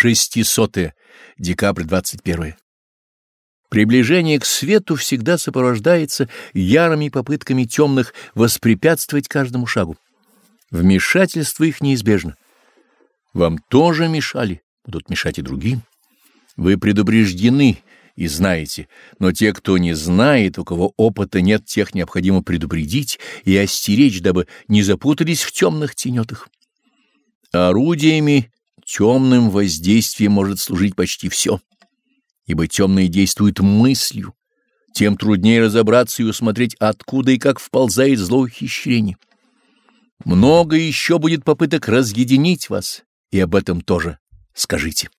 600 декабрь 21 Приближение к свету всегда сопровождается ярыми попытками темных воспрепятствовать каждому шагу. Вмешательство их неизбежно. Вам тоже мешали, будут мешать и другим. Вы предупреждены и знаете, но те, кто не знает, у кого опыта нет, тех необходимо предупредить и остеречь, дабы не запутались в темных тенетах. Орудиями темным воздействием может служить почти все ибо темное действует мыслью, тем труднее разобраться и усмотреть, откуда и как вползает зло ухищрение. Много еще будет попыток разъединить вас, и об этом тоже скажите.